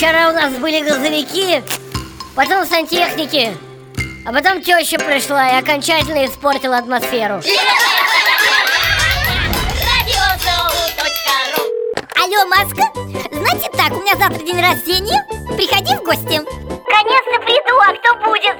были грузовики, потом сантехники, а потом теща пришла и окончательно испортила атмосферу. Алло, Маска, значит так, у меня завтра день рождения Приходи в гости Конечно приду, а кто будет?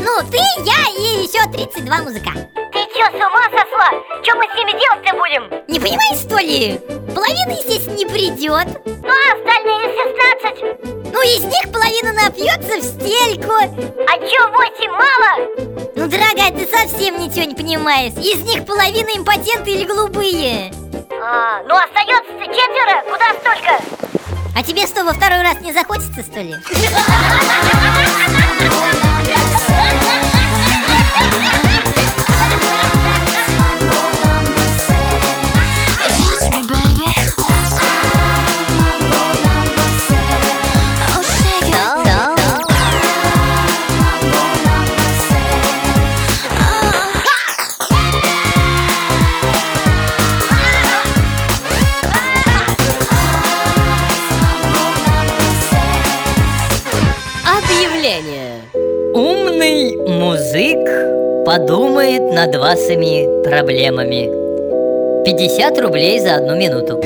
Ну, ты, я и еще 32 музыканта Ты что, с ума сошла? Что мы с ними делать-то будем? Не понимаешь, что ли? Половина, естественно, не придет Ну, а остальные 16 Ну, из них половина напьется в стельку А что, 8 мало? Ну, дорогая, ты совсем ничего не понимаешь Из них половина импотенты или голубые а, Ну, остается четверо, куда столько? А тебе что, во второй раз не захочется, что ли? Объявление. Умный музык подумает над вашими проблемами. 50 рублей за одну минуту.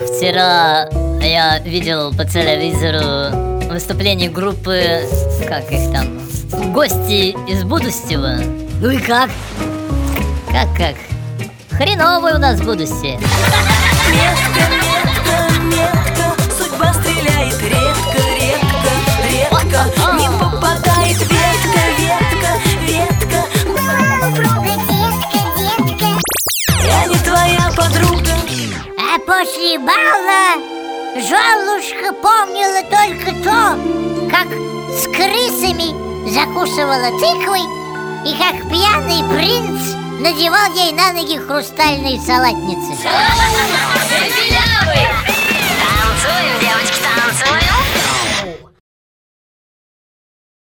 Вчера я видел по телевизору выступление группы, как их там, гости из будущего. Ну и как? Как-как? Хреновое у нас будущее. Метка, метка, метка, стреляет редко, редко, редко Не попадает ветка, ветка, ветка Я не твоя подруга А после бала Жолушка помнила только то, как с крысами закусывала тыквой и как пьяный принц надевал ей на ноги хрустальные салатницы.